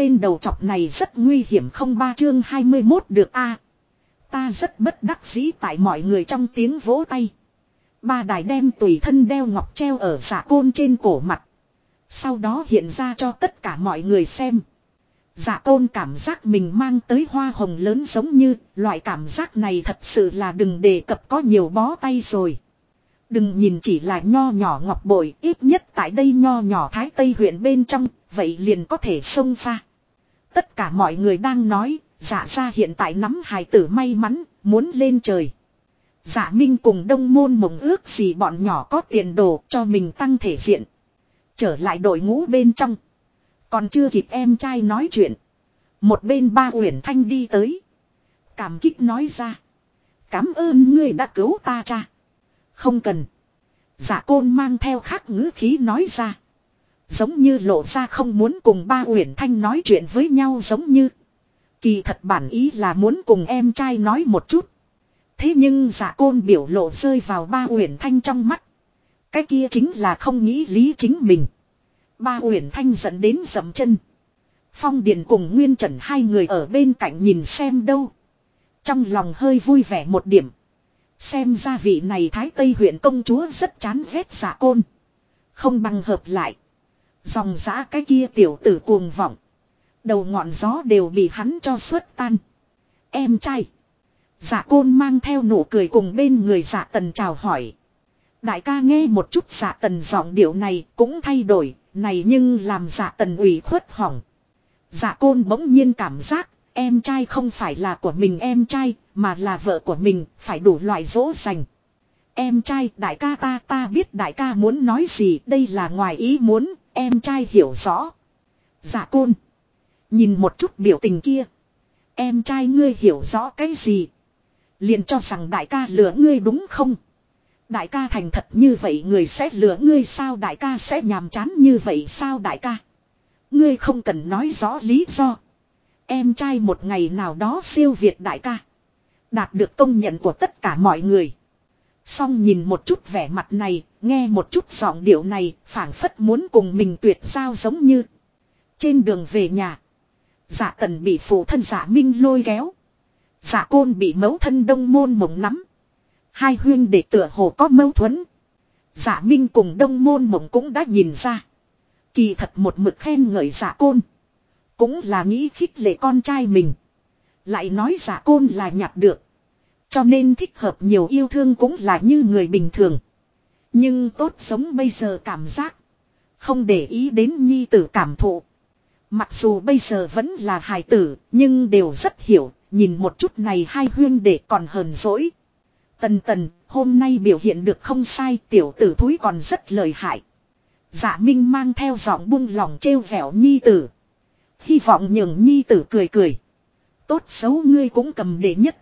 tên đầu chọc này rất nguy hiểm không ba chương 21 được a Ta rất bất đắc dĩ tại mọi người trong tiếng vỗ tay. Ba đài đem tùy thân đeo ngọc treo ở giả côn trên cổ mặt. Sau đó hiện ra cho tất cả mọi người xem. Giả côn cảm giác mình mang tới hoa hồng lớn giống như, loại cảm giác này thật sự là đừng đề cập có nhiều bó tay rồi. Đừng nhìn chỉ là nho nhỏ ngọc bội, ít nhất tại đây nho nhỏ thái tây huyện bên trong, vậy liền có thể xông pha. Tất cả mọi người đang nói, giả ra hiện tại nắm hài tử may mắn, muốn lên trời. Giả Minh cùng đông môn mộng ước gì bọn nhỏ có tiền đồ cho mình tăng thể diện. Trở lại đội ngũ bên trong. Còn chưa kịp em trai nói chuyện. Một bên ba uyển thanh đi tới. Cảm kích nói ra. Cảm ơn ngươi đã cứu ta cha. Không cần. Giả côn mang theo khắc ngữ khí nói ra. Giống như lộ ra không muốn cùng ba uyển thanh nói chuyện với nhau giống như. Kỳ thật bản ý là muốn cùng em trai nói một chút. Thế nhưng giả côn biểu lộ rơi vào ba uyển thanh trong mắt. Cái kia chính là không nghĩ lý chính mình. Ba uyển thanh dẫn đến dậm chân. Phong Điền cùng Nguyên Trần hai người ở bên cạnh nhìn xem đâu. Trong lòng hơi vui vẻ một điểm. Xem ra vị này Thái Tây huyện công chúa rất chán ghét giả côn. Không bằng hợp lại. Dòng giã cái kia tiểu tử cuồng vọng. Đầu ngọn gió đều bị hắn cho suốt tan. Em trai. Giả côn mang theo nụ cười cùng bên người giả tần chào hỏi. Đại ca nghe một chút giả tần giọng điệu này cũng thay đổi, này nhưng làm giả tần ủy khuất hỏng. Giả côn bỗng nhiên cảm giác, em trai không phải là của mình em trai, mà là vợ của mình, phải đủ loại dỗ dành. Em trai, đại ca ta ta biết đại ca muốn nói gì, đây là ngoài ý muốn, em trai hiểu rõ. Giả côn. Nhìn một chút biểu tình kia. Em trai ngươi hiểu rõ cái gì. Liền cho rằng đại ca lừa ngươi đúng không? Đại ca thành thật như vậy người sẽ lừa ngươi sao đại ca sẽ nhàm chán như vậy sao đại ca? Ngươi không cần nói rõ lý do. Em trai một ngày nào đó siêu việt đại ca. Đạt được công nhận của tất cả mọi người. Xong nhìn một chút vẻ mặt này, nghe một chút giọng điệu này, phảng phất muốn cùng mình tuyệt giao giống như. Trên đường về nhà, giả tần bị phụ thân giả minh lôi kéo. Giả côn bị mấu thân đông môn mộng nắm. Hai huyên để tựa hồ có mâu thuẫn. Giả minh cùng đông môn mộng cũng đã nhìn ra. Kỳ thật một mực khen ngợi giả côn. Cũng là nghĩ khích lệ con trai mình. Lại nói giả côn là nhặt được. Cho nên thích hợp nhiều yêu thương cũng là như người bình thường. Nhưng tốt sống bây giờ cảm giác. Không để ý đến nhi tử cảm thụ. Mặc dù bây giờ vẫn là hài tử, nhưng đều rất hiểu, nhìn một chút này hai huyên để còn hờn dỗi. Tần tần, hôm nay biểu hiện được không sai, tiểu tử thúi còn rất lợi hại. Dạ Minh mang theo giọng buông lòng trêu vẻo nhi tử. Hy vọng nhường nhi tử cười cười. Tốt xấu ngươi cũng cầm đệ nhất.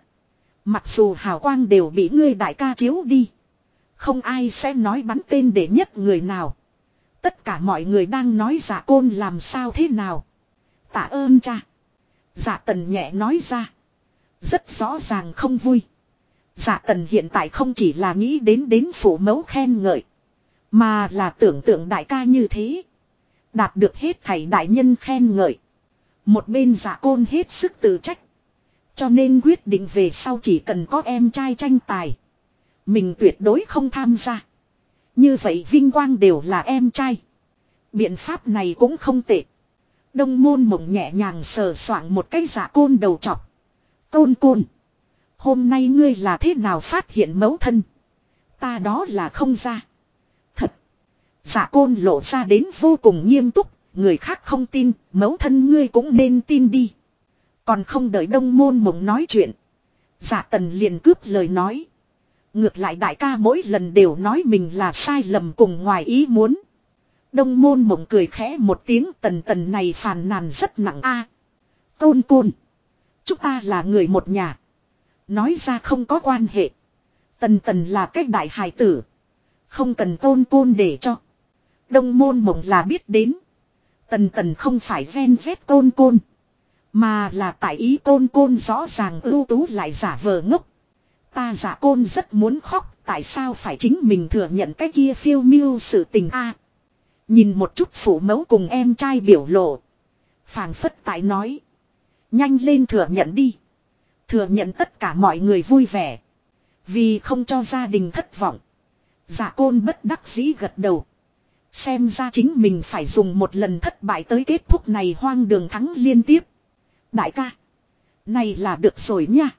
Mặc dù hào quang đều bị ngươi đại ca chiếu đi. Không ai sẽ nói bắn tên để nhất người nào. Tất cả mọi người đang nói giả côn làm sao thế nào. Tạ ơn cha. Giả tần nhẹ nói ra. Rất rõ ràng không vui. Giả tần hiện tại không chỉ là nghĩ đến đến phủ mẫu khen ngợi. Mà là tưởng tượng đại ca như thế. Đạt được hết thảy đại nhân khen ngợi. Một bên giả côn hết sức tự trách. Cho nên quyết định về sau chỉ cần có em trai tranh tài. Mình tuyệt đối không tham gia. Như vậy vinh quang đều là em trai. Biện pháp này cũng không tệ. Đông môn mộng nhẹ nhàng sờ soạng một cái giả côn đầu chọc. Côn côn. Hôm nay ngươi là thế nào phát hiện mẫu thân. Ta đó là không ra. Thật. Giả côn lộ ra đến vô cùng nghiêm túc. Người khác không tin. Mẫu thân ngươi cũng nên tin đi. Còn không đợi đông môn mộng nói chuyện. Giả tần liền cướp lời nói. Ngược lại đại ca mỗi lần đều nói mình là sai lầm cùng ngoài ý muốn. Đông môn mộng cười khẽ một tiếng tần tần này phàn nàn rất nặng a. Tôn côn. Chúng ta là người một nhà. Nói ra không có quan hệ. Tần tần là cách đại hài tử. Không cần tôn côn để cho. Đông môn mộng là biết đến. Tần tần không phải ven vét tôn côn. Mà là tại ý côn côn rõ ràng ưu tú lại giả vờ ngốc. Ta giả côn rất muốn khóc. Tại sao phải chính mình thừa nhận cái kia phiêu miêu sự tình a Nhìn một chút phủ mẫu cùng em trai biểu lộ. phảng phất tại nói. Nhanh lên thừa nhận đi. Thừa nhận tất cả mọi người vui vẻ. Vì không cho gia đình thất vọng. Giả côn bất đắc dĩ gật đầu. Xem ra chính mình phải dùng một lần thất bại tới kết thúc này hoang đường thắng liên tiếp. Đại ca. Này là được rồi nha.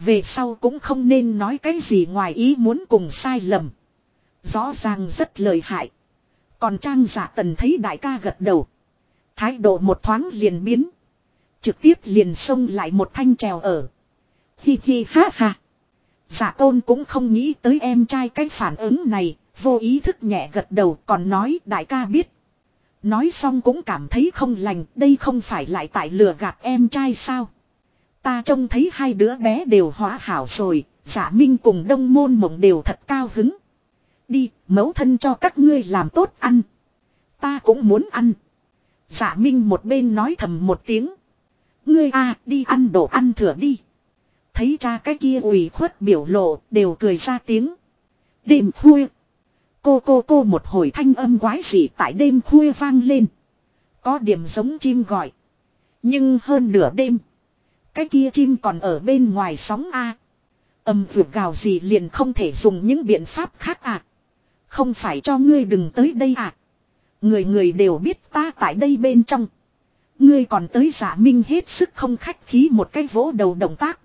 Về sau cũng không nên nói cái gì ngoài ý muốn cùng sai lầm. Rõ ràng rất lợi hại. Còn trang giả tần thấy đại ca gật đầu. Thái độ một thoáng liền biến. Trực tiếp liền xông lại một thanh trèo ở. Hi hi ha ha. Giả tôn cũng không nghĩ tới em trai cái phản ứng này, vô ý thức nhẹ gật đầu còn nói đại ca biết. Nói xong cũng cảm thấy không lành, đây không phải lại tại lừa gạt em trai sao. Ta trông thấy hai đứa bé đều hóa hảo rồi, giả minh cùng đông môn mộng đều thật cao hứng. Đi, mẫu thân cho các ngươi làm tốt ăn. Ta cũng muốn ăn. Giả minh một bên nói thầm một tiếng. Ngươi a đi ăn đồ ăn thừa đi. Thấy cha cái kia ủy khuất biểu lộ đều cười ra tiếng. Đêm khuya. Cô cô cô một hồi thanh âm quái dị tại đêm khuya vang lên. Có điểm giống chim gọi. Nhưng hơn nửa đêm. Cái kia chim còn ở bên ngoài sóng A. Âm vượt gào gì liền không thể dùng những biện pháp khác à. Không phải cho ngươi đừng tới đây à. Người người đều biết ta tại đây bên trong. Ngươi còn tới giả minh hết sức không khách khí một cái vỗ đầu động tác.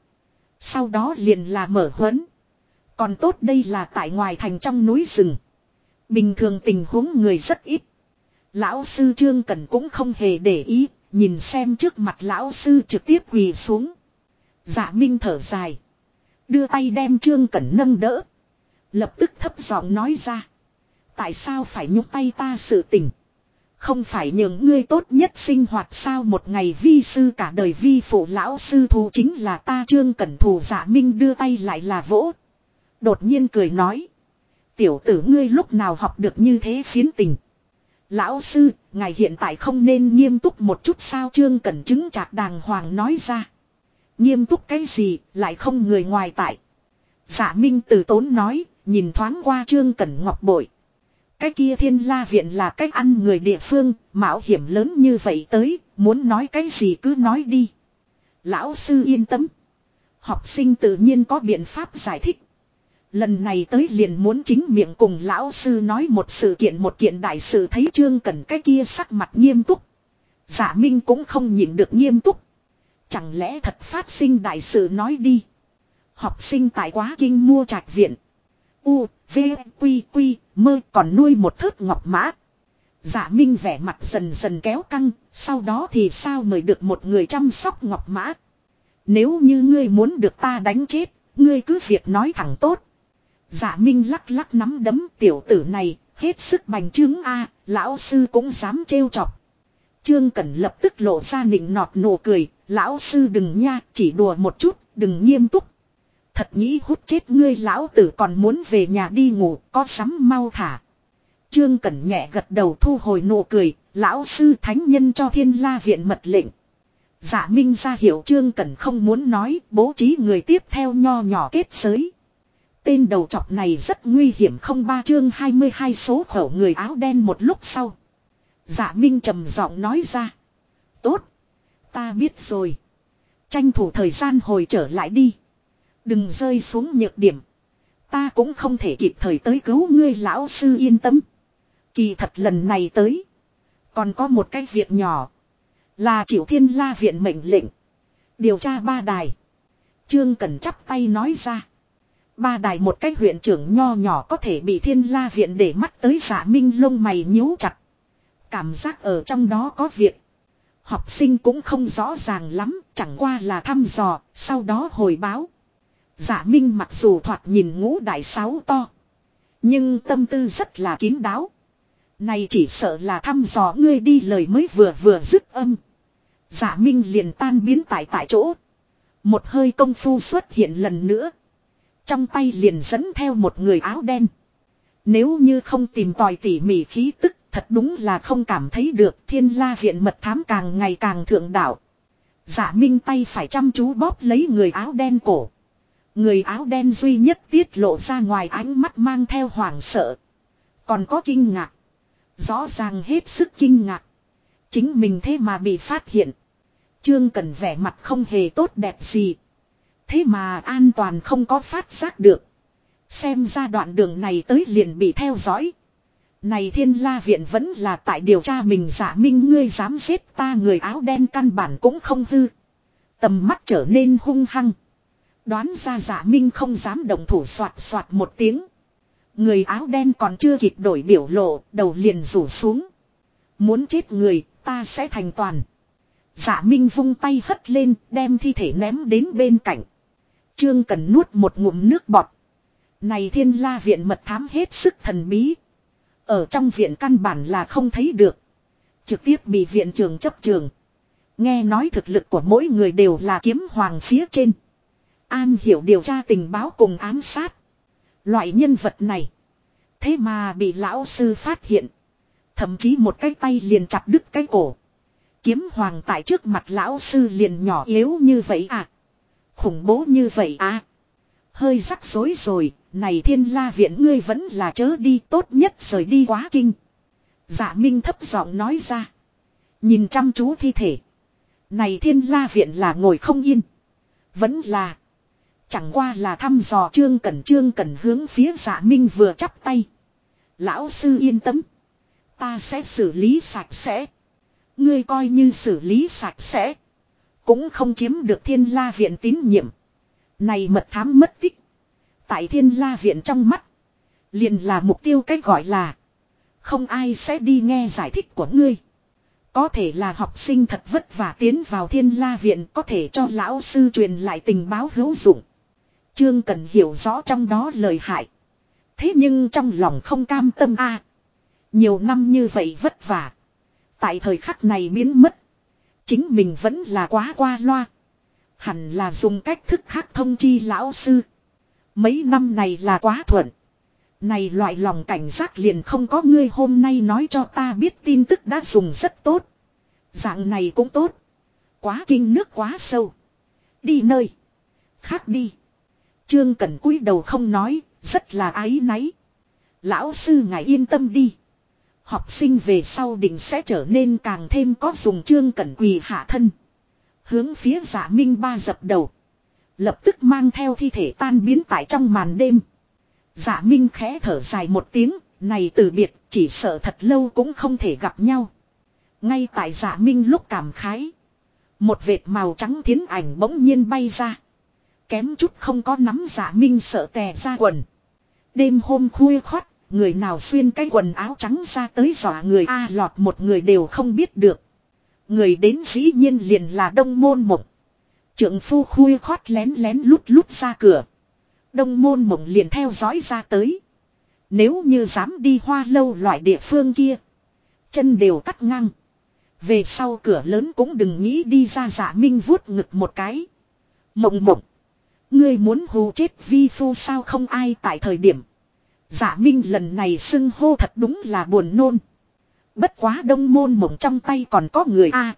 Sau đó liền là mở huấn. Còn tốt đây là tại ngoài thành trong núi rừng. Bình thường tình huống người rất ít. Lão sư Trương Cẩn cũng không hề để ý, nhìn xem trước mặt lão sư trực tiếp quỳ xuống. Dạ Minh thở dài. Đưa tay đem Trương Cẩn nâng đỡ. Lập tức thấp giọng nói ra. Tại sao phải nhúc tay ta sự tình? Không phải những ngươi tốt nhất sinh hoạt sao một ngày vi sư cả đời vi phụ lão sư thù chính là ta trương cẩn thù dạ minh đưa tay lại là vỗ. Đột nhiên cười nói. Tiểu tử ngươi lúc nào học được như thế phiến tình. Lão sư, ngài hiện tại không nên nghiêm túc một chút sao trương cẩn chứng chạc đàng hoàng nói ra. Nghiêm túc cái gì, lại không người ngoài tại. Giả minh từ tốn nói, nhìn thoáng qua trương cẩn ngọc bội. Cái kia thiên la viện là cách ăn người địa phương, mạo hiểm lớn như vậy tới, muốn nói cái gì cứ nói đi. Lão sư yên tâm. Học sinh tự nhiên có biện pháp giải thích. Lần này tới liền muốn chính miệng cùng lão sư nói một sự kiện một kiện đại sự thấy trương cần cái kia sắc mặt nghiêm túc. Giả minh cũng không nhịn được nghiêm túc. Chẳng lẽ thật phát sinh đại sự nói đi. Học sinh tại quá kinh mua trạch viện. U, V, Quy, Quy, mơ còn nuôi một thớt ngọc mã. Giả minh vẻ mặt dần dần kéo căng, sau đó thì sao mời được một người chăm sóc ngọc mã. Nếu như ngươi muốn được ta đánh chết, ngươi cứ việc nói thẳng tốt. Giả dạ minh lắc lắc nắm đấm tiểu tử này, hết sức bành trướng a lão sư cũng dám trêu chọc. Trương Cẩn lập tức lộ ra nịnh nọt nụ cười, lão sư đừng nha, chỉ đùa một chút, đừng nghiêm túc. Thật nghĩ hút chết ngươi lão tử còn muốn về nhà đi ngủ, có sắm mau thả. Trương Cẩn nhẹ gật đầu thu hồi nụ cười, lão sư thánh nhân cho thiên la viện mật lệnh. Giả dạ minh ra hiểu Trương Cẩn không muốn nói, bố trí người tiếp theo nho nhỏ kết giới. Tên đầu trọc này rất nguy hiểm không ba chương 22 số khẩu người áo đen một lúc sau. Dạ minh trầm giọng nói ra. Tốt. Ta biết rồi. Tranh thủ thời gian hồi trở lại đi. Đừng rơi xuống nhược điểm. Ta cũng không thể kịp thời tới cứu ngươi lão sư yên tâm. Kỳ thật lần này tới. Còn có một cái việc nhỏ. Là chịu thiên la viện mệnh lệnh. Điều tra ba đài. Trương Cần chắp tay nói ra. Ba đài một cái huyện trưởng nho nhỏ có thể bị thiên la viện để mắt tới giả minh lông mày nhíu chặt. Cảm giác ở trong đó có việc. Học sinh cũng không rõ ràng lắm, chẳng qua là thăm dò, sau đó hồi báo. Giả Minh mặc dù thoạt nhìn ngũ đại sáu to. Nhưng tâm tư rất là kín đáo. Này chỉ sợ là thăm dò ngươi đi lời mới vừa vừa dứt âm. Giả Minh liền tan biến tại tại chỗ. Một hơi công phu xuất hiện lần nữa. Trong tay liền dẫn theo một người áo đen. Nếu như không tìm tòi tỉ mỉ khí tức, thật đúng là không cảm thấy được thiên la viện mật thám càng ngày càng thượng đạo. Giả Minh tay phải chăm chú bóp lấy người áo đen cổ. Người áo đen duy nhất tiết lộ ra ngoài ánh mắt mang theo hoảng sợ. Còn có kinh ngạc. Rõ ràng hết sức kinh ngạc. Chính mình thế mà bị phát hiện. Trương Cần vẻ mặt không hề tốt đẹp gì. Thế mà an toàn không có phát giác được. Xem ra đoạn đường này tới liền bị theo dõi. Này thiên la viện vẫn là tại điều tra mình giả minh ngươi dám giết ta người áo đen căn bản cũng không hư. Tầm mắt trở nên hung hăng. Đoán ra giả minh không dám động thủ soạt soạt một tiếng. Người áo đen còn chưa kịp đổi biểu lộ, đầu liền rủ xuống. Muốn chết người, ta sẽ thành toàn. Giả minh vung tay hất lên, đem thi thể ném đến bên cạnh. Trương cần nuốt một ngụm nước bọt. Này thiên la viện mật thám hết sức thần bí. Ở trong viện căn bản là không thấy được. Trực tiếp bị viện trường chấp trường. Nghe nói thực lực của mỗi người đều là kiếm hoàng phía trên. An hiểu điều tra tình báo cùng ám sát. Loại nhân vật này. Thế mà bị lão sư phát hiện. Thậm chí một cái tay liền chặt đứt cái cổ. Kiếm hoàng tại trước mặt lão sư liền nhỏ yếu như vậy à. Khủng bố như vậy à. Hơi rắc rối rồi, này thiên la viện ngươi vẫn là chớ đi tốt nhất rời đi quá kinh. Dạ Minh thấp giọng nói ra. Nhìn chăm chú thi thể. Này thiên la viện là ngồi không yên. Vẫn là. Chẳng qua là thăm dò trương cẩn trương cẩn hướng phía dạ Minh vừa chắp tay. Lão sư yên tâm. Ta sẽ xử lý sạch sẽ. Ngươi coi như xử lý sạch sẽ. Cũng không chiếm được thiên la viện tín nhiệm. Này mật thám mất tích. Tại thiên la viện trong mắt. Liền là mục tiêu cách gọi là. Không ai sẽ đi nghe giải thích của ngươi. Có thể là học sinh thật vất vả tiến vào thiên la viện có thể cho lão sư truyền lại tình báo hữu dụng. Trương cần hiểu rõ trong đó lời hại. Thế nhưng trong lòng không cam tâm a Nhiều năm như vậy vất vả. Tại thời khắc này biến mất. Chính mình vẫn là quá qua loa. Hẳn là dùng cách thức khác thông chi lão sư. Mấy năm này là quá thuận. Này loại lòng cảnh giác liền không có ngươi hôm nay nói cho ta biết tin tức đã dùng rất tốt. Dạng này cũng tốt. Quá kinh nước quá sâu. Đi nơi. Khác đi. Trương Cẩn cúi đầu không nói, rất là ái náy. Lão sư ngài yên tâm đi. Học sinh về sau định sẽ trở nên càng thêm có dùng Trương Cẩn quỳ hạ thân. Hướng phía giả minh ba dập đầu. Lập tức mang theo thi thể tan biến tại trong màn đêm. Giả minh khẽ thở dài một tiếng, này từ biệt chỉ sợ thật lâu cũng không thể gặp nhau. Ngay tại giả minh lúc cảm khái. Một vệt màu trắng thiến ảnh bỗng nhiên bay ra. Kém chút không có nắm giả minh sợ tè ra quần. Đêm hôm khuya khoát người nào xuyên cái quần áo trắng ra tới dọa người A lọt một người đều không biết được. Người đến dĩ nhiên liền là đông môn mộng. Trượng phu khui khót lén lén lút lút ra cửa. Đông môn mộng liền theo dõi ra tới. Nếu như dám đi hoa lâu loại địa phương kia. Chân đều cắt ngang. Về sau cửa lớn cũng đừng nghĩ đi ra giả minh vuốt ngực một cái. Mộng mộng. Ngươi muốn hù chết vi phu sao không ai tại thời điểm. Giả minh lần này xưng hô thật đúng là buồn nôn. Bất quá đông môn mộng trong tay còn có người A.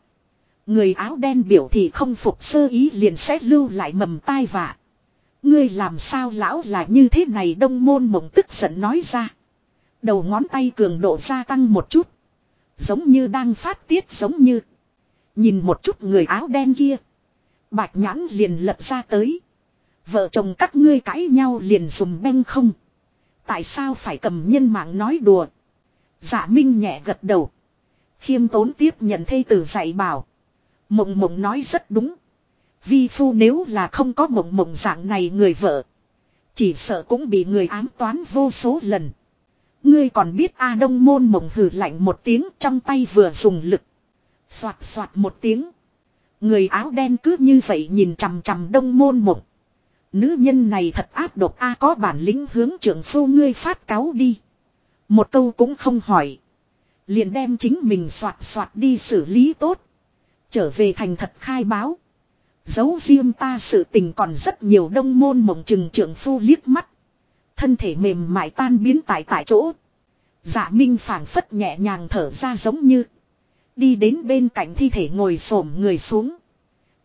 người áo đen biểu thì không phục sơ ý liền xét lưu lại mầm tai vạ. Ngươi làm sao lão là như thế này đông môn mộng tức giận nói ra. Đầu ngón tay cường độ gia tăng một chút. Giống như đang phát tiết giống như. Nhìn một chút người áo đen kia. Bạch nhãn liền lật ra tới. Vợ chồng các ngươi cãi nhau liền dùng beng không. Tại sao phải cầm nhân mạng nói đùa. Giả Minh nhẹ gật đầu. Khiêm tốn tiếp nhận thê tử dạy bảo. Mộng mộng nói rất đúng. Vi phu nếu là không có mộng mộng dạng này người vợ. Chỉ sợ cũng bị người ám toán vô số lần. Ngươi còn biết A Đông môn mộng hử lạnh một tiếng trong tay vừa dùng lực. Xoạt xoạt một tiếng. Người áo đen cứ như vậy nhìn chằm chằm đông môn mộng. Nữ nhân này thật áp độc A có bản lĩnh hướng trưởng phu ngươi phát cáo đi. Một câu cũng không hỏi. Liền đem chính mình soạt soạt đi xử lý tốt. Trở về thành thật khai báo. Giấu riêng ta sự tình còn rất nhiều đông môn mộng trừng trưởng phu liếc mắt. Thân thể mềm mại tan biến tại tại chỗ. Dạ minh phảng phất nhẹ nhàng thở ra giống như. Đi đến bên cạnh thi thể ngồi xổm người xuống.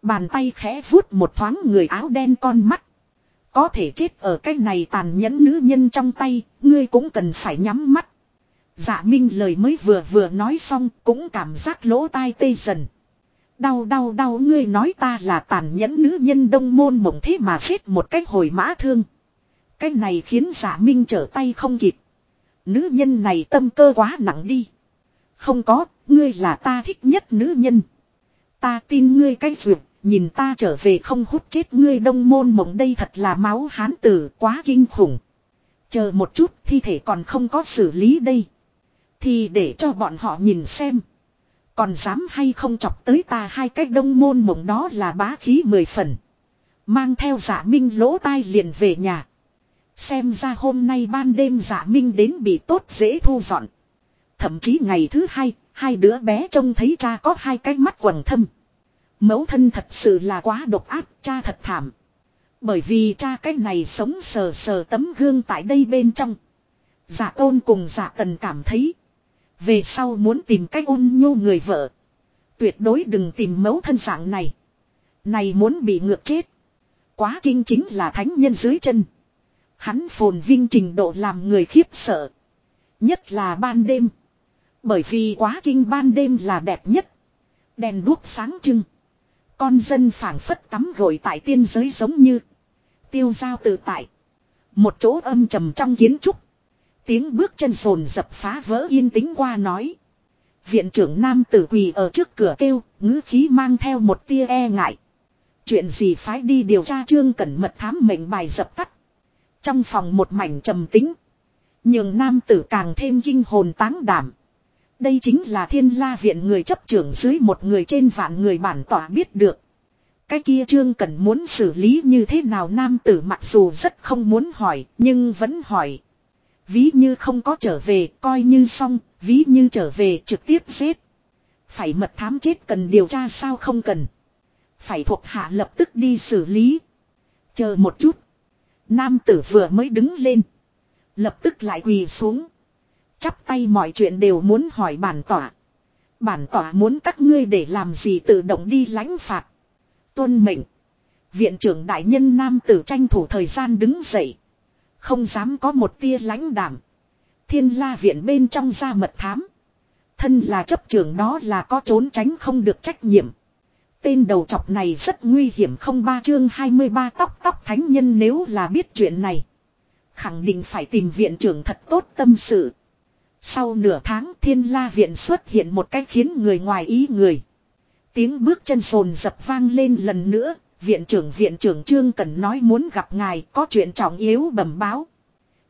Bàn tay khẽ vuốt một thoáng người áo đen con mắt. Có thể chết ở cái này tàn nhẫn nữ nhân trong tay, ngươi cũng cần phải nhắm mắt. Dạ Minh lời mới vừa vừa nói xong cũng cảm giác lỗ tai tê dần. Đau đau đau ngươi nói ta là tàn nhẫn nữ nhân đông môn mộng thế mà giết một cách hồi mã thương. Cái này khiến giả minh trở tay không kịp. Nữ nhân này tâm cơ quá nặng đi. Không có, ngươi là ta thích nhất nữ nhân. Ta tin ngươi cái duyệt, nhìn ta trở về không hút chết ngươi đông môn mộng đây thật là máu hán tử quá kinh khủng. Chờ một chút thi thể còn không có xử lý đây. Thì để cho bọn họ nhìn xem. Còn dám hay không chọc tới ta hai cách đông môn mộng đó là bá khí mười phần. Mang theo giả minh lỗ tai liền về nhà. Xem ra hôm nay ban đêm giả minh đến bị tốt dễ thu dọn. Thậm chí ngày thứ hai, hai đứa bé trông thấy cha có hai cái mắt quầng thâm. Mẫu thân thật sự là quá độc ác, cha thật thảm. Bởi vì cha cái này sống sờ sờ tấm gương tại đây bên trong. Giả tôn cùng giả tần cảm thấy. Về sau muốn tìm cách ôn nhu người vợ. Tuyệt đối đừng tìm mẫu thân dạng này. Này muốn bị ngược chết. Quá kinh chính là thánh nhân dưới chân. Hắn phồn vinh trình độ làm người khiếp sợ. Nhất là ban đêm. Bởi vì quá kinh ban đêm là đẹp nhất. Đèn đuốc sáng trưng. Con dân phảng phất tắm gội tại tiên giới giống như. Tiêu giao tự tại. Một chỗ âm trầm trong kiến trúc. Tiếng bước chân sồn dập phá vỡ yên tĩnh qua nói. Viện trưởng nam tử quỳ ở trước cửa kêu, ngữ khí mang theo một tia e ngại. Chuyện gì phái đi điều tra trương cẩn mật thám mệnh bài dập tắt. Trong phòng một mảnh trầm tính. Nhưng nam tử càng thêm kinh hồn táng đảm. Đây chính là thiên la viện người chấp trưởng dưới một người trên vạn người bản tỏa biết được. Cái kia trương cần muốn xử lý như thế nào nam tử mặc dù rất không muốn hỏi nhưng vẫn hỏi. Ví như không có trở về coi như xong, ví như trở về trực tiếp giết. Phải mật thám chết cần điều tra sao không cần. Phải thuộc hạ lập tức đi xử lý. Chờ một chút. Nam tử vừa mới đứng lên. Lập tức lại quỳ xuống. Chắp tay mọi chuyện đều muốn hỏi bản tỏa. Bản tỏa muốn các ngươi để làm gì tự động đi lãnh phạt. Tuân mệnh. Viện trưởng đại nhân nam tử tranh thủ thời gian đứng dậy. Không dám có một tia lãnh đảm. Thiên la viện bên trong ra mật thám. Thân là chấp trưởng đó là có trốn tránh không được trách nhiệm. Tên đầu chọc này rất nguy hiểm không ba chương 23 tóc tóc thánh nhân nếu là biết chuyện này. Khẳng định phải tìm viện trưởng thật tốt tâm sự. Sau nửa tháng thiên la viện xuất hiện một cách khiến người ngoài ý người. Tiếng bước chân sồn dập vang lên lần nữa, viện trưởng viện trưởng Trương Cần nói muốn gặp ngài có chuyện trọng yếu bẩm báo.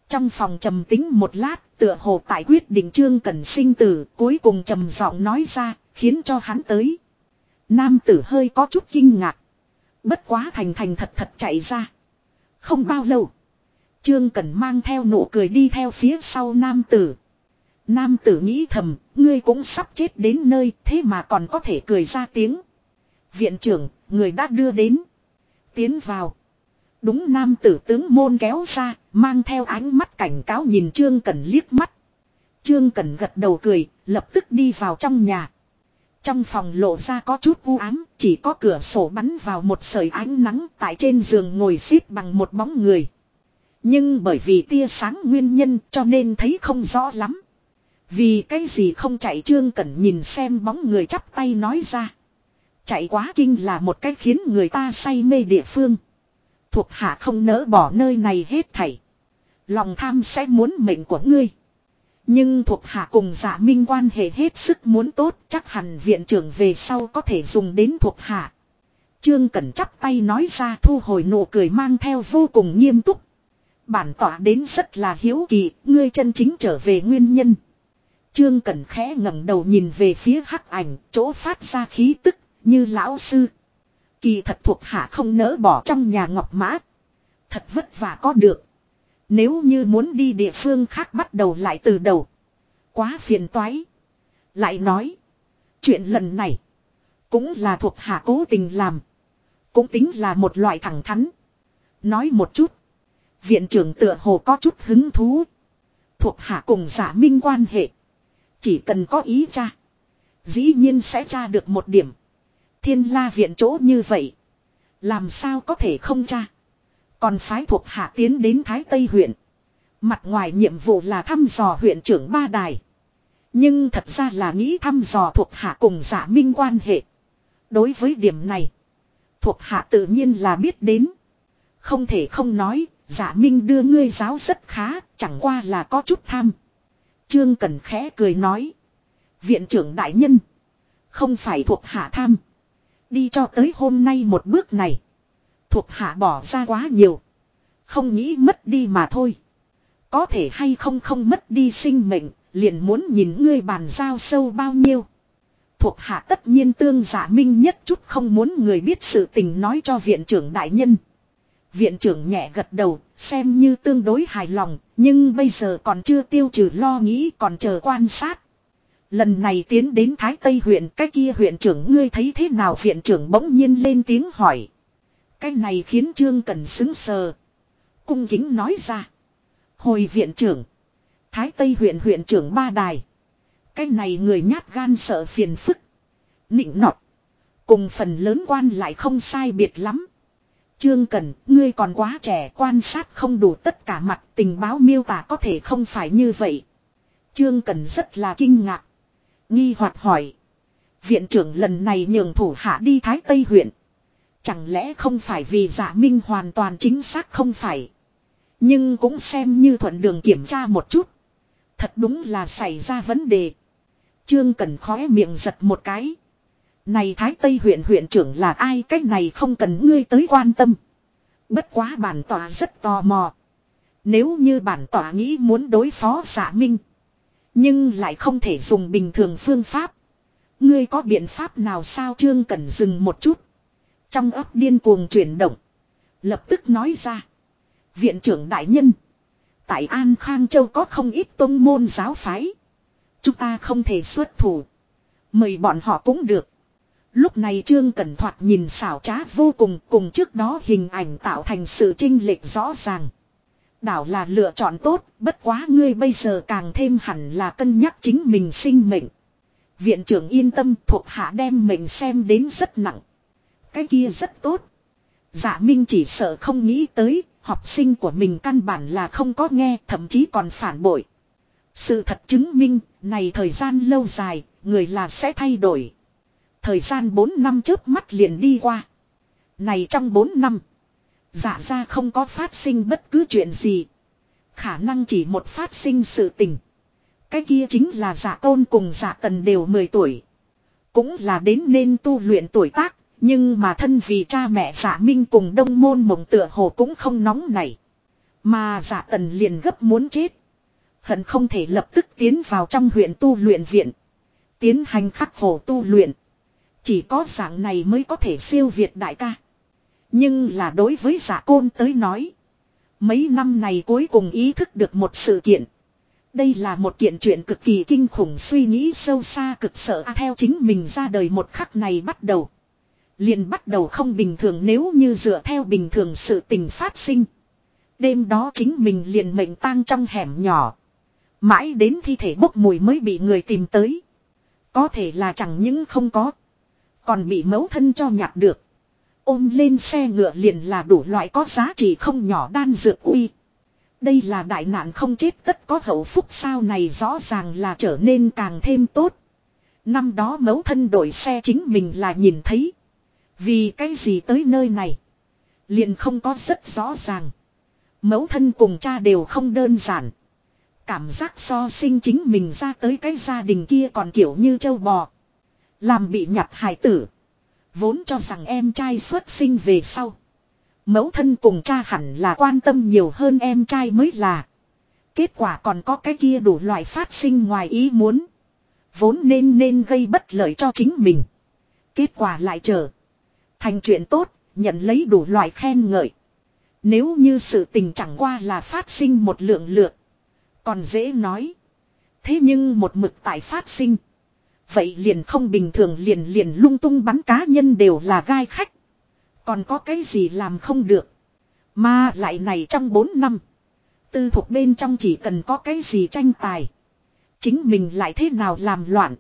Trong phòng trầm tính một lát, tựa hồ tại quyết định Trương Cần sinh tử, cuối cùng trầm giọng nói ra, khiến cho hắn tới. Nam tử hơi có chút kinh ngạc. Bất quá thành thành thật thật chạy ra. Không bao lâu. Trương Cần mang theo nụ cười đi theo phía sau nam tử. Nam tử nghĩ thầm, ngươi cũng sắp chết đến nơi, thế mà còn có thể cười ra tiếng. Viện trưởng, người đã đưa đến. Tiến vào. Đúng nam tử tướng môn kéo ra, mang theo ánh mắt cảnh cáo nhìn Trương Cần liếc mắt. Trương Cần gật đầu cười, lập tức đi vào trong nhà. Trong phòng lộ ra có chút u ám, chỉ có cửa sổ bắn vào một sợi ánh nắng tại trên giường ngồi xếp bằng một bóng người. Nhưng bởi vì tia sáng nguyên nhân cho nên thấy không rõ lắm. Vì cái gì không chạy Trương Cẩn nhìn xem bóng người chắp tay nói ra. Chạy quá kinh là một cái khiến người ta say mê địa phương. Thuộc hạ không nỡ bỏ nơi này hết thảy. Lòng tham sẽ muốn mệnh của ngươi. Nhưng thuộc hạ cùng giả minh quan hệ hết sức muốn tốt chắc hẳn viện trưởng về sau có thể dùng đến thuộc hạ. Trương Cẩn chắp tay nói ra thu hồi nụ cười mang theo vô cùng nghiêm túc. Bản tỏa đến rất là hiếu kỳ, ngươi chân chính trở về nguyên nhân. Trương Cẩn khẽ ngẩng đầu nhìn về phía hắc ảnh, chỗ phát ra khí tức, như lão sư. Kỳ thật thuộc hạ không nỡ bỏ trong nhà ngọc mã. Thật vất vả có được. Nếu như muốn đi địa phương khác bắt đầu lại từ đầu. Quá phiền toái. Lại nói. Chuyện lần này. Cũng là thuộc hạ cố tình làm. Cũng tính là một loại thẳng thắn. Nói một chút. Viện trưởng tựa hồ có chút hứng thú. Thuộc hạ cùng giả minh quan hệ. Chỉ cần có ý cha. Dĩ nhiên sẽ tra được một điểm. Thiên la viện chỗ như vậy. Làm sao có thể không tra. Còn phái thuộc hạ tiến đến Thái Tây huyện. Mặt ngoài nhiệm vụ là thăm dò huyện trưởng Ba Đài. Nhưng thật ra là nghĩ thăm dò thuộc hạ cùng giả minh quan hệ. Đối với điểm này, thuộc hạ tự nhiên là biết đến. Không thể không nói, giả minh đưa ngươi giáo rất khá, chẳng qua là có chút tham. Trương cẩn khẽ cười nói. Viện trưởng đại nhân. Không phải thuộc hạ tham. Đi cho tới hôm nay một bước này. Thuộc hạ bỏ ra quá nhiều. Không nghĩ mất đi mà thôi. Có thể hay không không mất đi sinh mệnh, liền muốn nhìn ngươi bàn giao sâu bao nhiêu. Thuộc hạ tất nhiên tương giả minh nhất chút không muốn người biết sự tình nói cho viện trưởng đại nhân. Viện trưởng nhẹ gật đầu, xem như tương đối hài lòng, nhưng bây giờ còn chưa tiêu trừ lo nghĩ còn chờ quan sát. Lần này tiến đến Thái Tây huyện cái kia huyện trưởng ngươi thấy thế nào viện trưởng bỗng nhiên lên tiếng hỏi. Cái này khiến Trương Cần xứng sờ. Cung kính nói ra. Hồi viện trưởng. Thái Tây huyện huyện trưởng ba đài. Cái này người nhát gan sợ phiền phức. Nịnh nọt. Cùng phần lớn quan lại không sai biệt lắm. Trương Cần, ngươi còn quá trẻ quan sát không đủ tất cả mặt tình báo miêu tả có thể không phải như vậy. Trương Cần rất là kinh ngạc. Nghi hoặc hỏi. Viện trưởng lần này nhường thủ hạ đi Thái Tây huyện. Chẳng lẽ không phải vì giả minh hoàn toàn chính xác không phải. Nhưng cũng xem như thuận đường kiểm tra một chút. Thật đúng là xảy ra vấn đề. Trương Cần khóe miệng giật một cái. Này Thái Tây huyện huyện trưởng là ai cách này không cần ngươi tới quan tâm. Bất quá bản tòa rất tò mò. Nếu như bản tòa nghĩ muốn đối phó giả minh. Nhưng lại không thể dùng bình thường phương pháp. Ngươi có biện pháp nào sao Trương Cần dừng một chút. Trong ấp điên cuồng chuyển động. Lập tức nói ra. Viện trưởng đại nhân. Tại An Khang Châu có không ít tôn môn giáo phái. Chúng ta không thể xuất thủ. Mời bọn họ cũng được. Lúc này Trương Cẩn Thoạt nhìn xảo trá vô cùng cùng trước đó hình ảnh tạo thành sự trinh lệch rõ ràng. Đảo là lựa chọn tốt, bất quá ngươi bây giờ càng thêm hẳn là cân nhắc chính mình sinh mệnh. Viện trưởng yên tâm thuộc hạ đem mình xem đến rất nặng. Cái kia rất tốt. Dạ Minh chỉ sợ không nghĩ tới, học sinh của mình căn bản là không có nghe, thậm chí còn phản bội. Sự thật chứng minh, này thời gian lâu dài, người là sẽ thay đổi. Thời gian 4 năm trước mắt liền đi qua. Này trong 4 năm, dạ ra không có phát sinh bất cứ chuyện gì. Khả năng chỉ một phát sinh sự tình. Cái kia chính là dạ tôn cùng dạ tần đều 10 tuổi. Cũng là đến nên tu luyện tuổi tác, nhưng mà thân vì cha mẹ giả minh cùng đông môn mộng tựa hồ cũng không nóng này. Mà giả tần liền gấp muốn chết. Hận không thể lập tức tiến vào trong huyện tu luyện viện. Tiến hành khắc khổ tu luyện. Chỉ có dạng này mới có thể siêu việt đại ca. Nhưng là đối với giả côn tới nói. Mấy năm này cuối cùng ý thức được một sự kiện. Đây là một kiện chuyện cực kỳ kinh khủng suy nghĩ sâu xa cực sợ à, theo chính mình ra đời một khắc này bắt đầu. Liền bắt đầu không bình thường nếu như dựa theo bình thường sự tình phát sinh. Đêm đó chính mình liền mệnh tang trong hẻm nhỏ. Mãi đến thi thể bốc mùi mới bị người tìm tới. Có thể là chẳng những không có. Còn bị mẫu thân cho nhặt được. Ôm lên xe ngựa liền là đủ loại có giá trị không nhỏ đan dược uy. Đây là đại nạn không chết tất có hậu phúc sao này rõ ràng là trở nên càng thêm tốt. Năm đó mẫu thân đổi xe chính mình là nhìn thấy. Vì cái gì tới nơi này. Liền không có rất rõ ràng. Mẫu thân cùng cha đều không đơn giản. Cảm giác so sinh chính mình ra tới cái gia đình kia còn kiểu như châu bò. Làm bị nhặt hài tử. Vốn cho rằng em trai xuất sinh về sau. Mẫu thân cùng cha hẳn là quan tâm nhiều hơn em trai mới là. Kết quả còn có cái kia đủ loại phát sinh ngoài ý muốn. Vốn nên nên gây bất lợi cho chính mình. Kết quả lại chờ. Thành chuyện tốt, nhận lấy đủ loại khen ngợi. Nếu như sự tình chẳng qua là phát sinh một lượng lượt. Còn dễ nói. Thế nhưng một mực tại phát sinh. Vậy liền không bình thường liền liền lung tung bắn cá nhân đều là gai khách. Còn có cái gì làm không được. Mà lại này trong 4 năm. Tư thuộc bên trong chỉ cần có cái gì tranh tài. Chính mình lại thế nào làm loạn.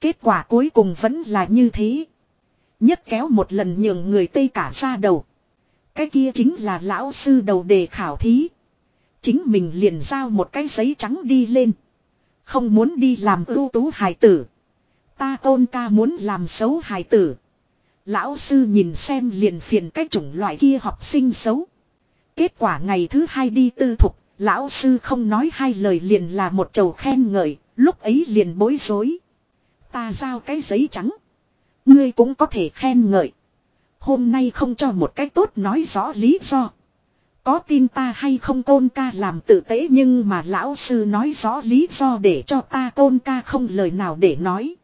Kết quả cuối cùng vẫn là như thế. Nhất kéo một lần nhường người Tây cả ra đầu. Cái kia chính là lão sư đầu đề khảo thí. Chính mình liền giao một cái giấy trắng đi lên. Không muốn đi làm ưu tú hài tử. Ta tôn ca muốn làm xấu hài tử. Lão sư nhìn xem liền phiền cái chủng loại kia học sinh xấu. Kết quả ngày thứ hai đi tư thục, lão sư không nói hai lời liền là một chầu khen ngợi, lúc ấy liền bối rối. Ta giao cái giấy trắng. Ngươi cũng có thể khen ngợi. Hôm nay không cho một cách tốt nói rõ lý do. Có tin ta hay không tôn ca làm tự tế nhưng mà lão sư nói rõ lý do để cho ta tôn ca không lời nào để nói.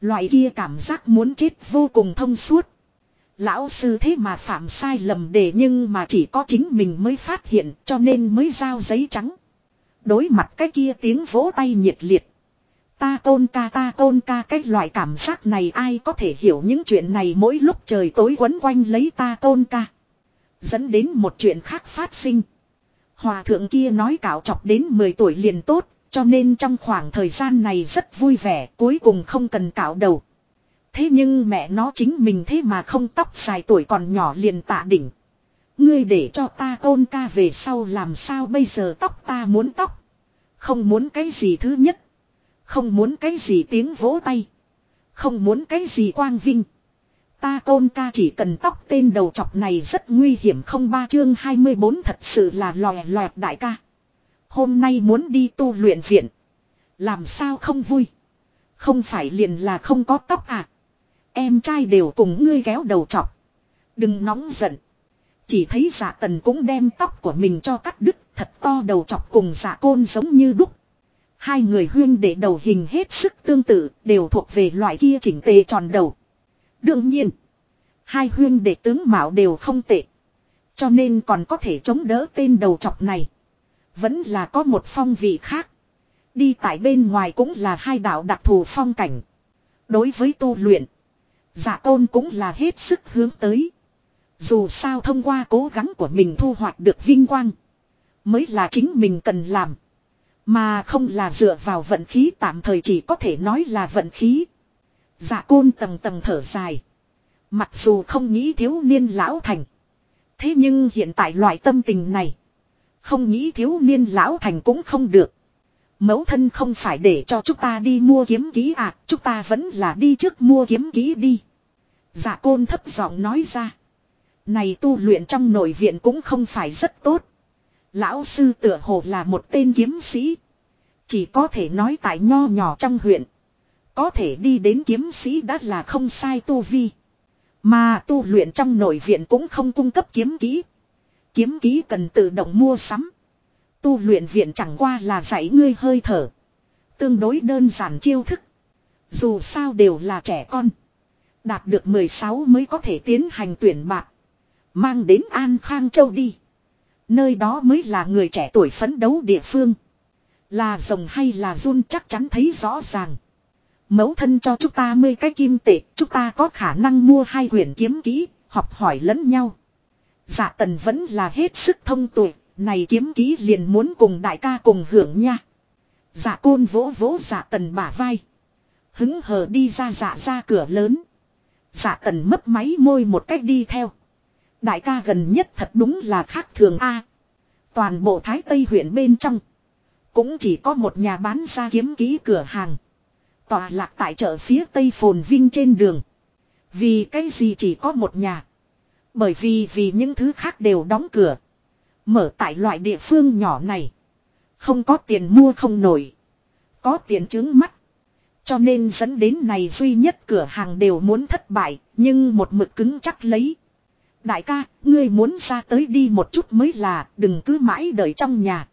Loại kia cảm giác muốn chết vô cùng thông suốt. Lão sư thế mà phạm sai lầm để nhưng mà chỉ có chính mình mới phát hiện cho nên mới giao giấy trắng. Đối mặt cái kia tiếng vỗ tay nhiệt liệt. Ta tôn ca ta tôn ca cái loại cảm giác này ai có thể hiểu những chuyện này mỗi lúc trời tối quấn quanh lấy ta tôn ca. Dẫn đến một chuyện khác phát sinh. Hòa thượng kia nói cạo chọc đến 10 tuổi liền tốt, cho nên trong khoảng thời gian này rất vui vẻ, cuối cùng không cần cạo đầu. Thế nhưng mẹ nó chính mình thế mà không tóc dài tuổi còn nhỏ liền tạ đỉnh. Ngươi để cho ta tôn ca về sau làm sao bây giờ tóc ta muốn tóc. Không muốn cái gì thứ nhất. Không muốn cái gì tiếng vỗ tay. Không muốn cái gì quang vinh. Ta tôn ca chỉ cần tóc tên đầu chọc này rất nguy hiểm không ba chương 24 thật sự là lòe loẹt đại ca. Hôm nay muốn đi tu luyện viện. Làm sao không vui. Không phải liền là không có tóc à. Em trai đều cùng ngươi kéo đầu chọc. Đừng nóng giận. Chỉ thấy giả tần cũng đem tóc của mình cho cắt đứt, thật to đầu chọc cùng giả côn giống như đúc. Hai người huyên để đầu hình hết sức tương tự, đều thuộc về loại kia chỉnh tề tròn đầu. Đương nhiên. Hai huyên để tướng mạo đều không tệ. Cho nên còn có thể chống đỡ tên đầu chọc này. Vẫn là có một phong vị khác. Đi tại bên ngoài cũng là hai đạo đặc thù phong cảnh. Đối với tu luyện. Giả tôn cũng là hết sức hướng tới. Dù sao thông qua cố gắng của mình thu hoạch được vinh quang. Mới là chính mình cần làm. Mà không là dựa vào vận khí, tạm thời chỉ có thể nói là vận khí. Dạ côn tầng tầng thở dài. Mặc dù không nghĩ thiếu niên lão thành. Thế nhưng hiện tại loại tâm tình này. Không nghĩ thiếu niên lão thành cũng không được. Mẫu thân không phải để cho chúng ta đi mua kiếm ký à. Chúng ta vẫn là đi trước mua kiếm ký đi. Dạ côn thấp giọng nói ra. Này tu luyện trong nội viện cũng không phải rất tốt. Lão sư tựa hồ là một tên kiếm sĩ. Chỉ có thể nói tại nho nhỏ trong huyện. Có thể đi đến kiếm sĩ đã là không sai tu vi. Mà tu luyện trong nội viện cũng không cung cấp kiếm kỹ. Kiếm kỹ cần tự động mua sắm. Tu luyện viện chẳng qua là dạy ngươi hơi thở. Tương đối đơn giản chiêu thức. Dù sao đều là trẻ con. Đạt được 16 mới có thể tiến hành tuyển bạc. Mang đến An Khang Châu đi. Nơi đó mới là người trẻ tuổi phấn đấu địa phương. Là rồng hay là run chắc chắn thấy rõ ràng. Mẫu thân cho chúng ta mươi cái kim tệ, chúng ta có khả năng mua hai quyển kiếm kỹ, học hỏi lẫn nhau. Dạ tần vẫn là hết sức thông tuệ, này kiếm ký liền muốn cùng đại ca cùng hưởng nha. Dạ côn vỗ vỗ dạ tần bả vai. Hứng hờ đi ra dạ ra cửa lớn. Dạ tần mấp máy môi một cách đi theo. Đại ca gần nhất thật đúng là khác thường a. toàn bộ Thái Tây huyện bên trong. Cũng chỉ có một nhà bán ra kiếm ký cửa hàng. Tòa lạc tại chợ phía Tây Phồn Vinh trên đường. Vì cái gì chỉ có một nhà. Bởi vì vì những thứ khác đều đóng cửa. Mở tại loại địa phương nhỏ này. Không có tiền mua không nổi. Có tiền chứng mắt. Cho nên dẫn đến này duy nhất cửa hàng đều muốn thất bại. Nhưng một mực cứng chắc lấy. Đại ca, ngươi muốn ra tới đi một chút mới là, đừng cứ mãi đợi trong nhà.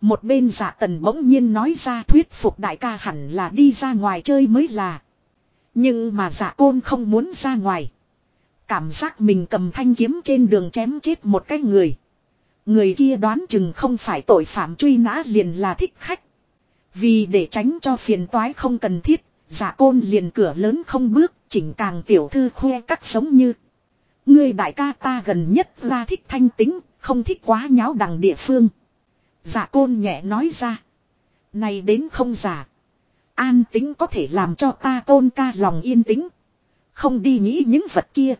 Một bên giả tần bỗng nhiên nói ra thuyết phục đại ca hẳn là đi ra ngoài chơi mới là. Nhưng mà giả côn không muốn ra ngoài. Cảm giác mình cầm thanh kiếm trên đường chém chết một cái người. Người kia đoán chừng không phải tội phạm truy nã liền là thích khách. Vì để tránh cho phiền toái không cần thiết, giả côn liền cửa lớn không bước, chỉnh càng tiểu thư khoe các sống như. Người đại ca ta gần nhất ra thích thanh tính, không thích quá nháo đằng địa phương. Giả côn nhẹ nói ra. Này đến không giả. An tính có thể làm cho ta côn ca lòng yên tĩnh. Không đi nghĩ những vật kia.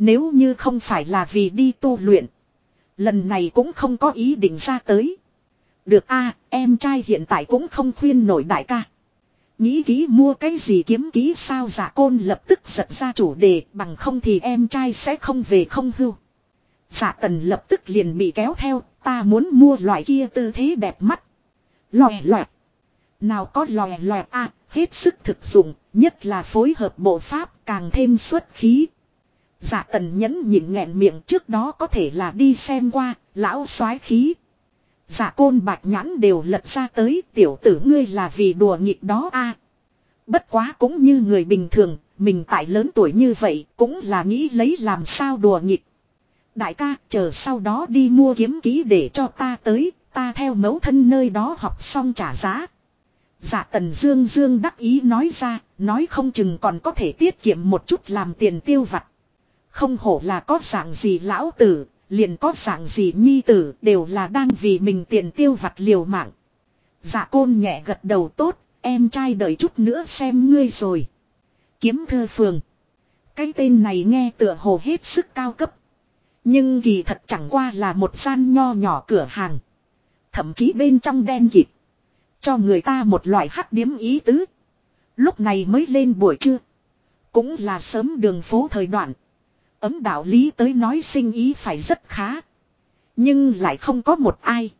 Nếu như không phải là vì đi tu luyện. Lần này cũng không có ý định ra tới. Được a em trai hiện tại cũng không khuyên nổi đại ca. Nghĩ kỹ mua cái gì kiếm ký sao giả côn lập tức giật ra chủ đề bằng không thì em trai sẽ không về không hưu. Giả tần lập tức liền bị kéo theo, ta muốn mua loại kia tư thế đẹp mắt. Lòe loẹt. Nào có lòe loẹt a hết sức thực dụng, nhất là phối hợp bộ pháp càng thêm xuất khí. Giả tần nhẫn nhịn nghẹn miệng trước đó có thể là đi xem qua, lão soái khí. Giả côn bạch nhãn đều lật ra tới tiểu tử ngươi là vì đùa nghịch đó a Bất quá cũng như người bình thường, mình tại lớn tuổi như vậy cũng là nghĩ lấy làm sao đùa nghịch. Đại ca chờ sau đó đi mua kiếm ký để cho ta tới, ta theo mẫu thân nơi đó học xong trả giá. Dạ tần dương dương đắc ý nói ra, nói không chừng còn có thể tiết kiệm một chút làm tiền tiêu vặt. Không hổ là có dạng gì lão tử, liền có dạng gì nhi tử đều là đang vì mình tiền tiêu vặt liều mạng. Dạ côn nhẹ gật đầu tốt, em trai đợi chút nữa xem ngươi rồi. Kiếm thư phường. Cái tên này nghe tựa hồ hết sức cao cấp. Nhưng kỳ thật chẳng qua là một gian nho nhỏ cửa hàng. Thậm chí bên trong đen kịt. Cho người ta một loại hắc điếm ý tứ. Lúc này mới lên buổi trưa. Cũng là sớm đường phố thời đoạn. Ấm đạo lý tới nói sinh ý phải rất khá. Nhưng lại không có một ai.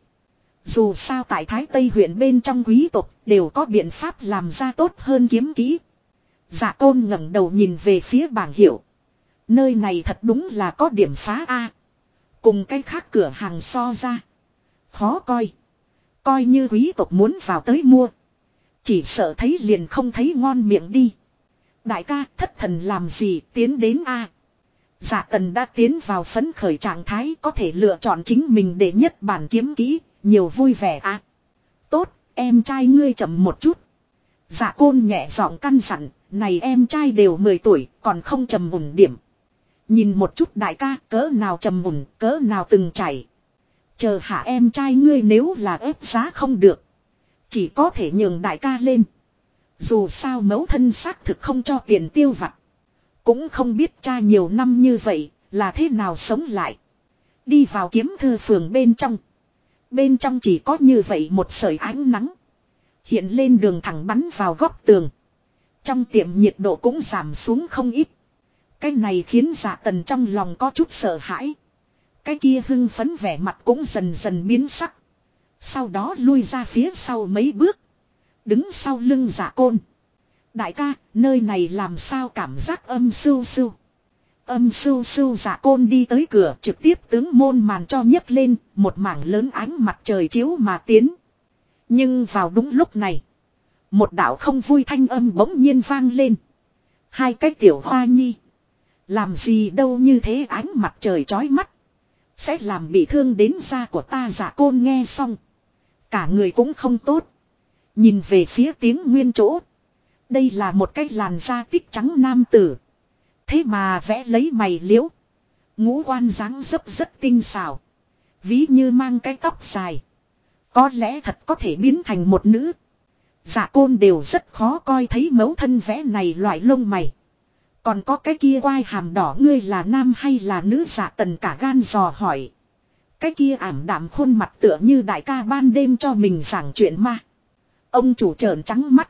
Dù sao tại Thái Tây huyện bên trong quý tộc đều có biện pháp làm ra tốt hơn kiếm kỹ. Dạ tôn ngẩng đầu nhìn về phía bảng hiệu. Nơi này thật đúng là có điểm phá A. Cùng cái khác cửa hàng so ra. Khó coi. Coi như quý tộc muốn vào tới mua. Chỉ sợ thấy liền không thấy ngon miệng đi. Đại ca, thất thần làm gì tiến đến A. Dạ tần đã tiến vào phấn khởi trạng thái có thể lựa chọn chính mình để nhất bản kiếm kỹ, nhiều vui vẻ à? Tốt, em trai ngươi chậm một chút. Dạ côn nhẹ giọng căn dặn, này em trai đều 10 tuổi, còn không trầm ổn điểm. Nhìn một chút đại ca, cỡ nào trầm ổn, cỡ nào từng chảy. Chờ hạ em trai ngươi nếu là ép giá không được. Chỉ có thể nhường đại ca lên. Dù sao mẫu thân xác thực không cho tiền tiêu vặt. Cũng không biết cha nhiều năm như vậy, là thế nào sống lại. Đi vào kiếm thư phường bên trong. Bên trong chỉ có như vậy một sợi ánh nắng. Hiện lên đường thẳng bắn vào góc tường. Trong tiệm nhiệt độ cũng giảm xuống không ít. Cái này khiến dạ tần trong lòng có chút sợ hãi. Cái kia hưng phấn vẻ mặt cũng dần dần biến sắc. Sau đó lui ra phía sau mấy bước. Đứng sau lưng giả côn. Đại ca, nơi này làm sao cảm giác âm sưu sưu. Âm sưu sưu giả côn đi tới cửa trực tiếp tướng môn màn cho nhấc lên, một mảng lớn ánh mặt trời chiếu mà tiến. Nhưng vào đúng lúc này, một đạo không vui thanh âm bỗng nhiên vang lên. Hai cái tiểu hoa nhi. Làm gì đâu như thế ánh mặt trời chói mắt. Sẽ làm bị thương đến da của ta giả côn nghe xong. Cả người cũng không tốt. Nhìn về phía tiếng nguyên chỗ. Đây là một cái làn da tích trắng nam tử. Thế mà vẽ lấy mày liễu. Ngũ quan dáng dấp rất tinh xảo. Ví như mang cái tóc dài. Có lẽ thật có thể biến thành một nữ. Dạ côn đều rất khó coi thấy mẫu thân vẽ này loại lông mày. Còn có cái kia quai hàm đỏ ngươi là nam hay là nữ dạ tần cả gan dò hỏi. Cái kia ảm đạm khuôn mặt tựa như đại ca ban đêm cho mình giảng chuyện ma. Ông chủ trợn trắng mắt.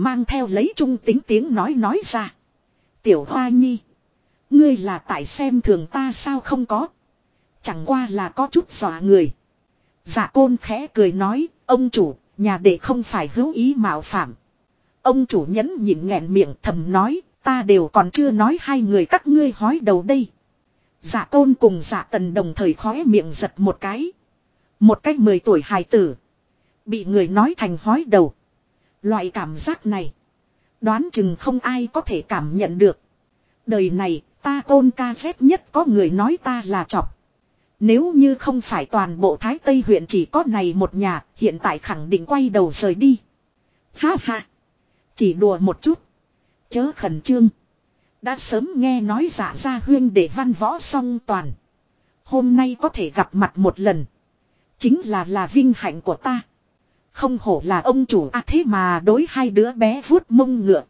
Mang theo lấy trung tính tiếng nói nói ra. Tiểu Hoa Nhi. Ngươi là tại xem thường ta sao không có. Chẳng qua là có chút dọa người. Dạ côn khẽ cười nói, ông chủ, nhà đệ không phải hữu ý mạo phạm. Ông chủ nhẫn nhịn nghẹn miệng thầm nói, ta đều còn chưa nói hai người các ngươi hói đầu đây. Dạ tôn cùng dạ tần đồng thời khóe miệng giật một cái. Một cách mười tuổi hài tử. Bị người nói thành hói đầu. Loại cảm giác này. Đoán chừng không ai có thể cảm nhận được. Đời này, ta tôn ca phép nhất có người nói ta là chọc. Nếu như không phải toàn bộ Thái Tây huyện chỉ có này một nhà, hiện tại khẳng định quay đầu rời đi. Ha ha. Chỉ đùa một chút. Chớ khẩn trương. Đã sớm nghe nói giả ra huyên để văn võ song toàn. Hôm nay có thể gặp mặt một lần. Chính là là vinh hạnh của ta. Không hổ là ông chủ à thế mà đối hai đứa bé vuốt mông ngựa.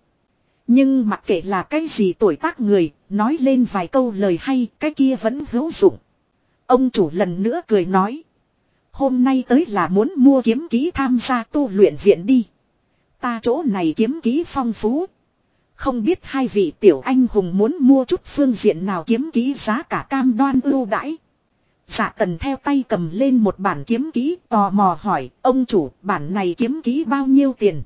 Nhưng mặc kệ là cái gì tuổi tác người, nói lên vài câu lời hay, cái kia vẫn hữu dụng. Ông chủ lần nữa cười nói. Hôm nay tới là muốn mua kiếm ký tham gia tu luyện viện đi. Ta chỗ này kiếm ký phong phú. Không biết hai vị tiểu anh hùng muốn mua chút phương diện nào kiếm ký giá cả cam đoan ưu đãi. Dạ tần theo tay cầm lên một bản kiếm ký, tò mò hỏi, ông chủ, bản này kiếm ký bao nhiêu tiền.